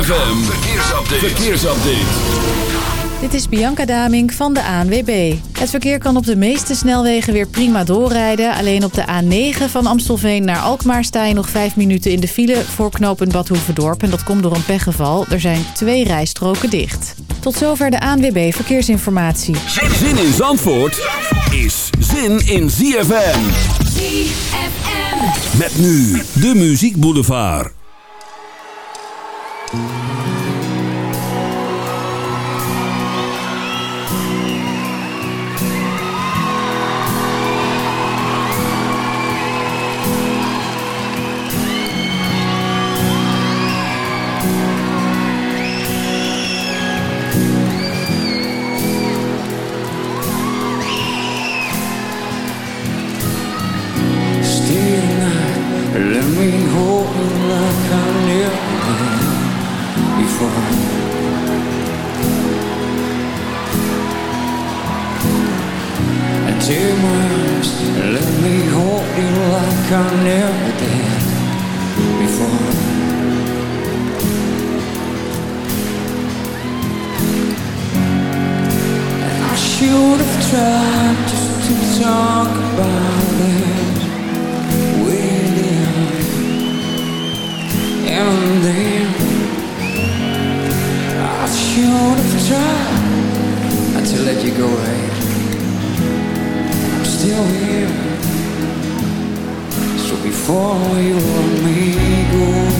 ZFM, verkeersupdate. verkeersupdate. Dit is Bianca Daming van de ANWB. Het verkeer kan op de meeste snelwegen weer prima doorrijden. Alleen op de A9 van Amstelveen naar Alkmaar sta je nog 5 minuten in de file voor knooppunt Badhoevedorp. En dat komt door een pechgeval. Er zijn twee rijstroken dicht. Tot zover de ANWB Verkeersinformatie. Zin in Zandvoort is zin in ZFM. ZFM. Met nu de Muziek Boulevard. Like I never did before. And I should have tried just to talk about it with you. And then I should have tried to let you go away. I'm still here. So before you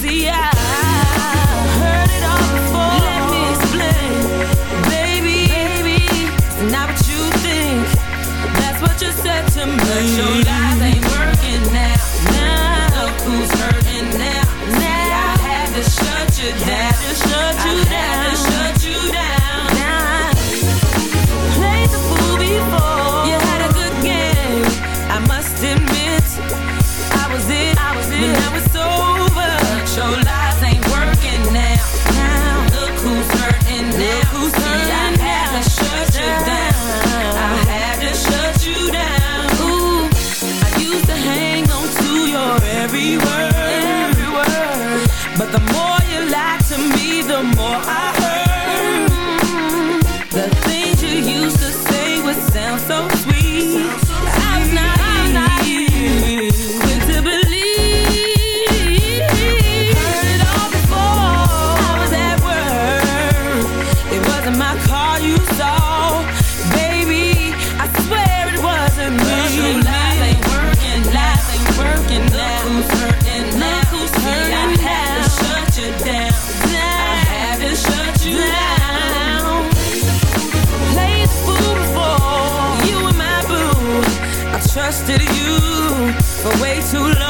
See, I heard it all before. Let me explain, baby. not what you think. That's what you said to me. Your lies. for way too long.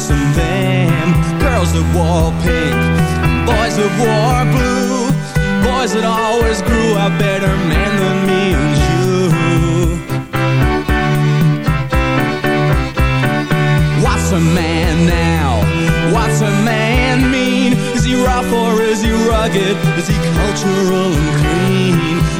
girls and them Girls that wore pink Boys that wore blue Boys that always grew up better men than me and you What's a man now? What's a man mean? Is he rough or is he rugged? Is he cultural and clean?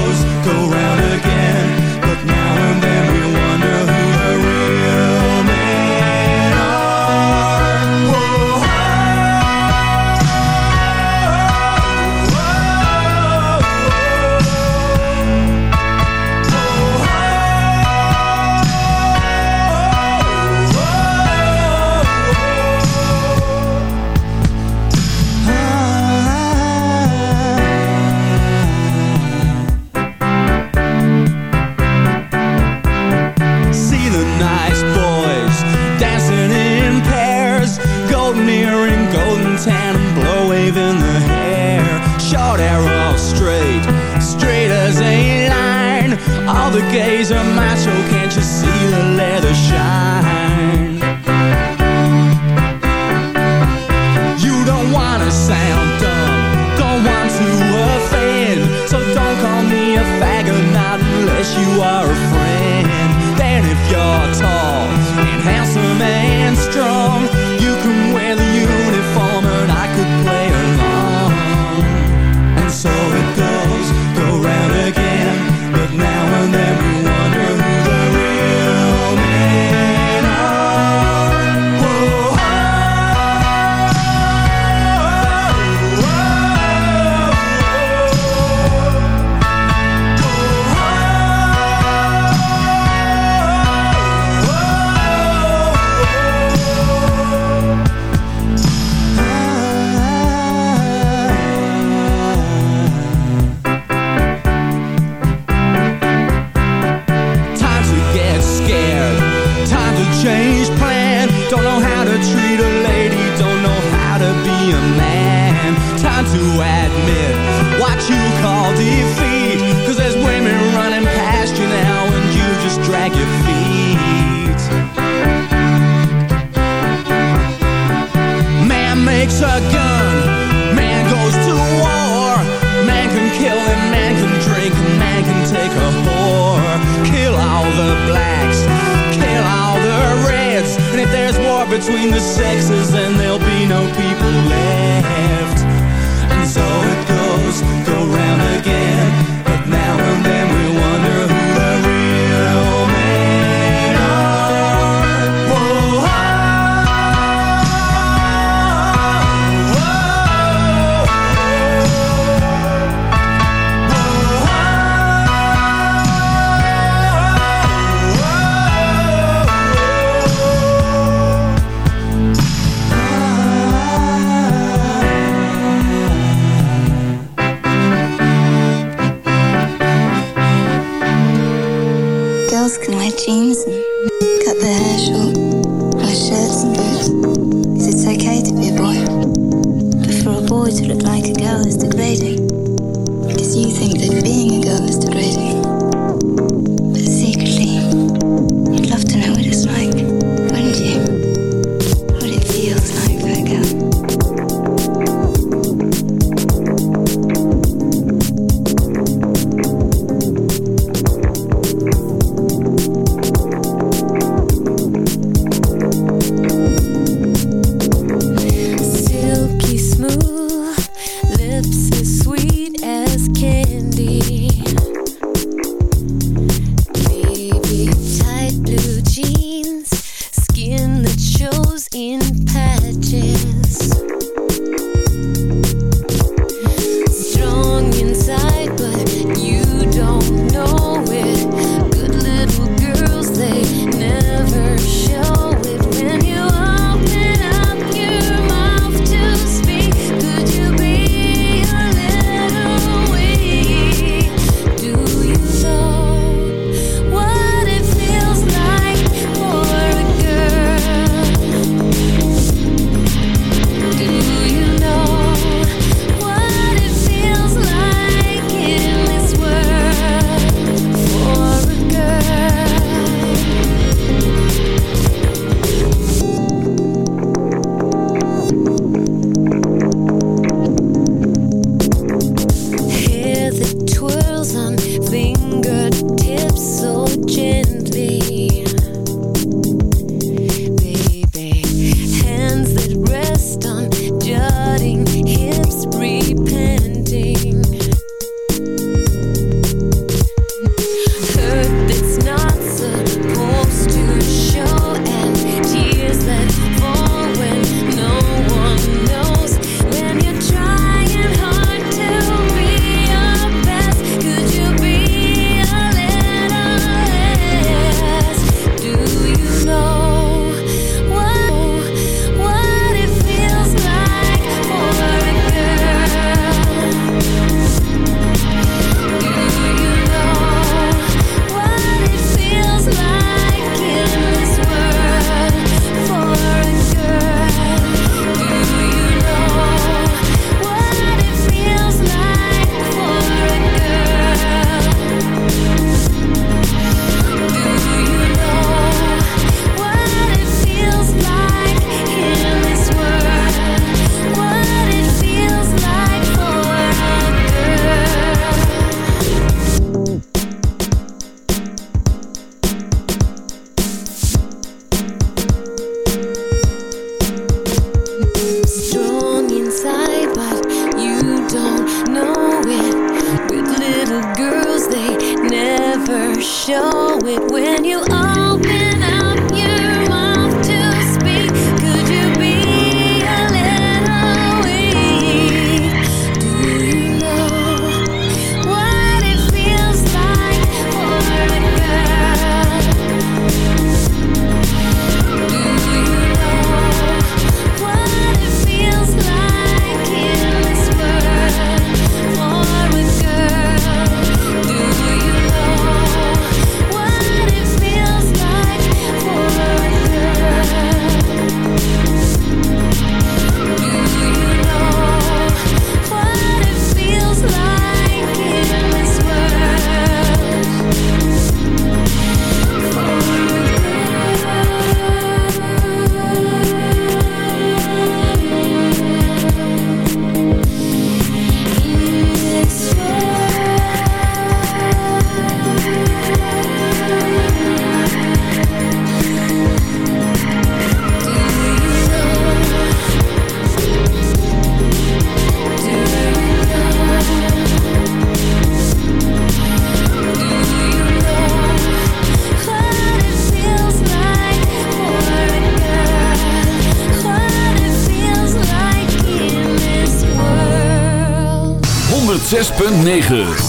to look like a girl is degrading. Because you think that being a girl is degrading. 106.9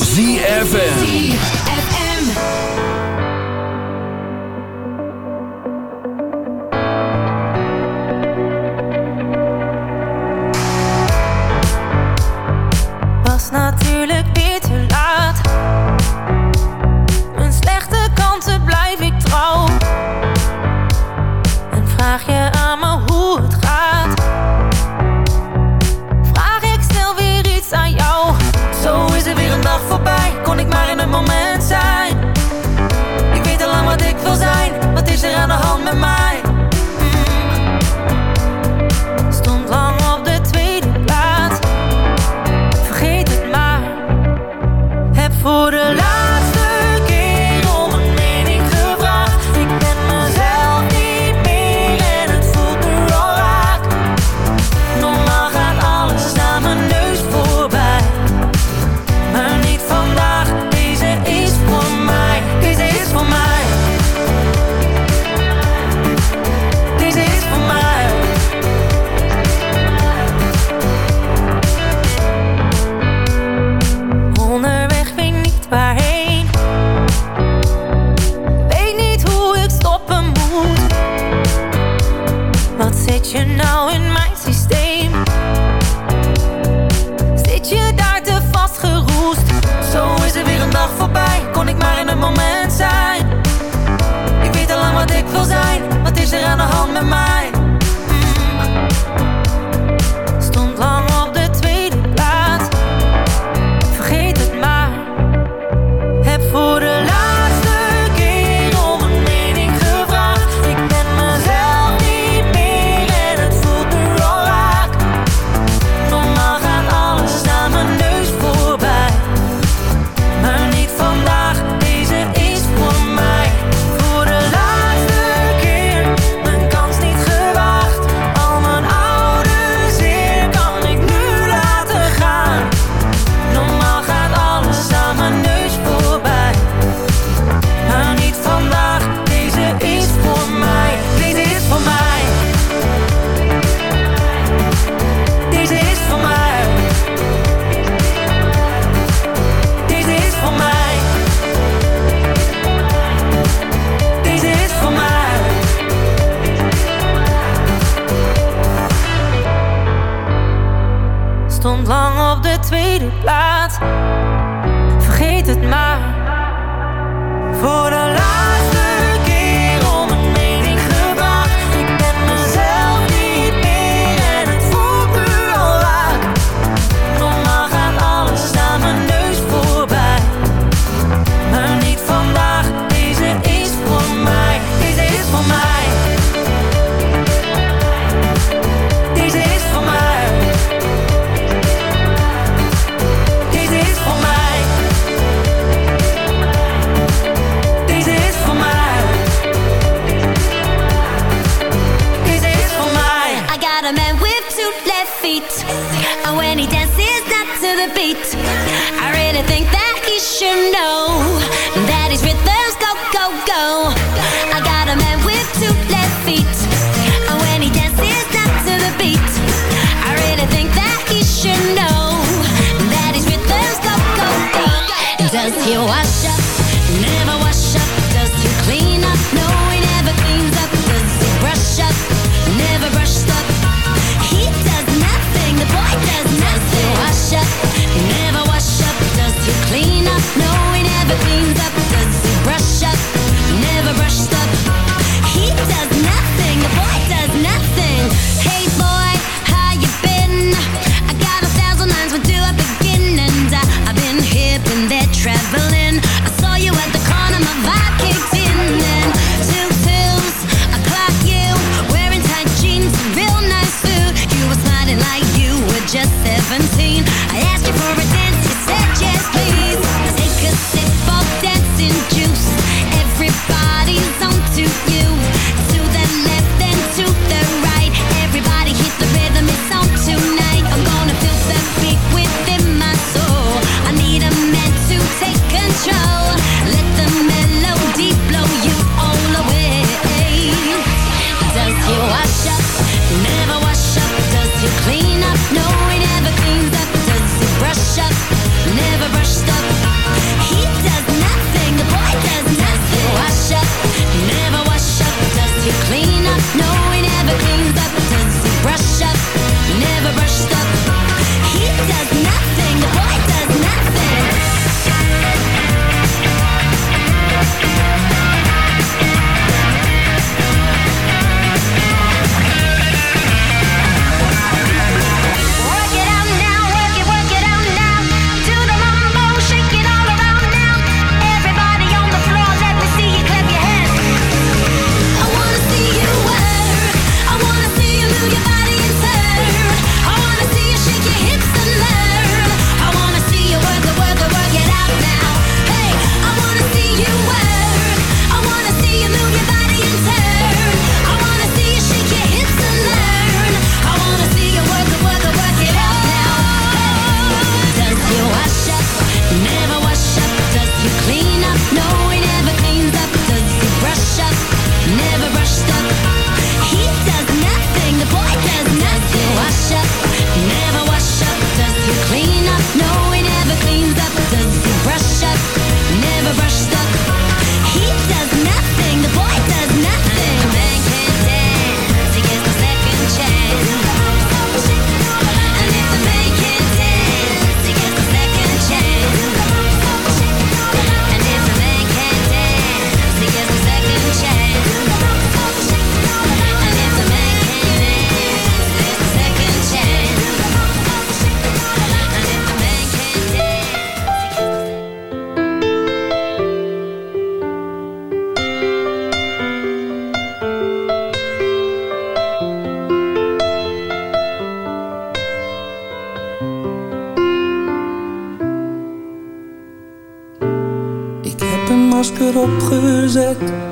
opgezet.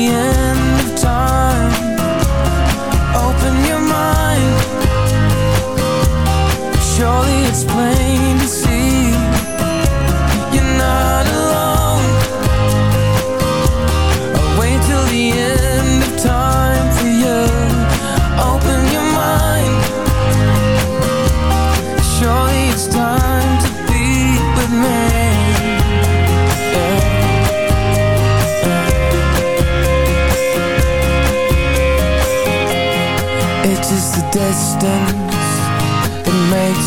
Yeah. end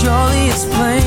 Surely it's plain.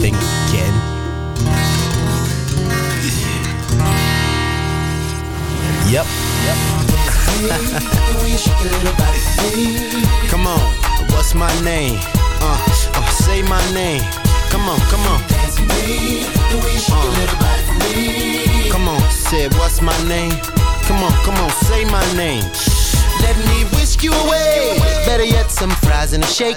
Thing again? Yep. come on, what's my name? Uh, uh, say my name. Come on, come on. Uh, come on, said what's my name? Come on, come on, say my name. Let me whisk you away. Better yet, some fries and a shake.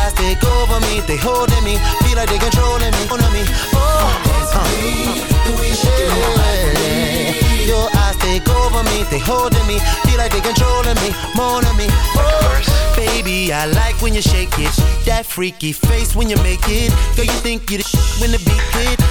take over me, they holding me, feel like they controlling me, on me. Oh, uh. yeah. Your eyes take over me, they holding me, feel like they controlling me, more me. Oh, baby, I like when you shake it, that freaky face when you make it. Girl, you think you the when the beat hit.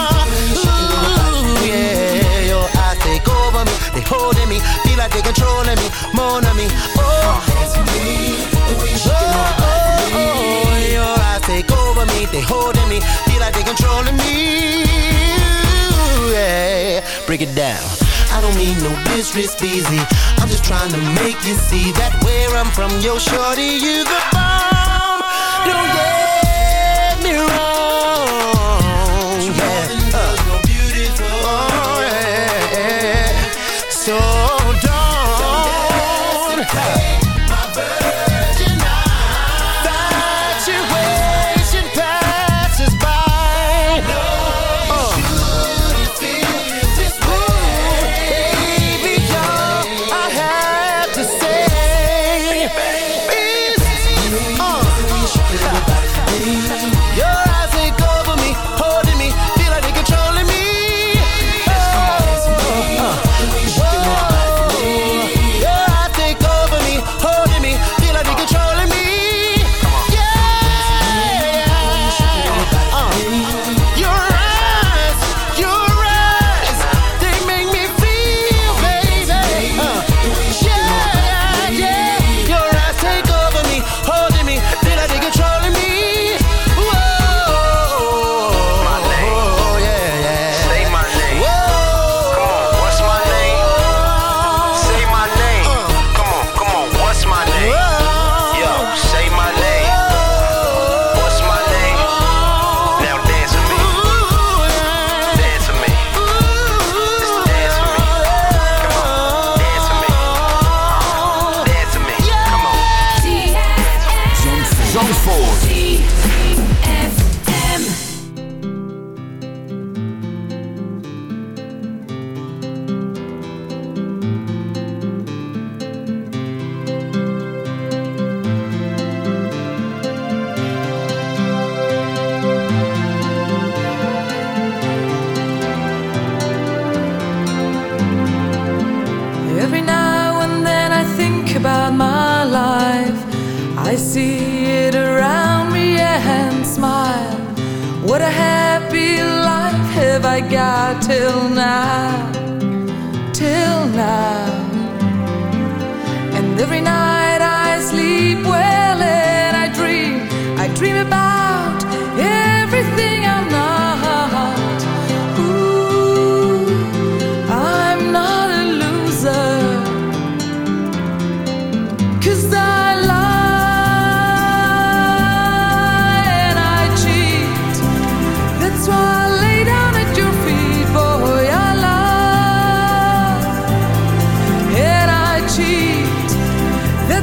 They holding me, feel like they controlling me, more than me. Oh, oh, oh, oh, your eyes take over me, they holding me, feel like they controlling me. Yeah, break it down. I don't mean no disrespect, easy. I'm just trying to make you see that where I'm from, yo, shorty, you the bomb. Don't get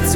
That's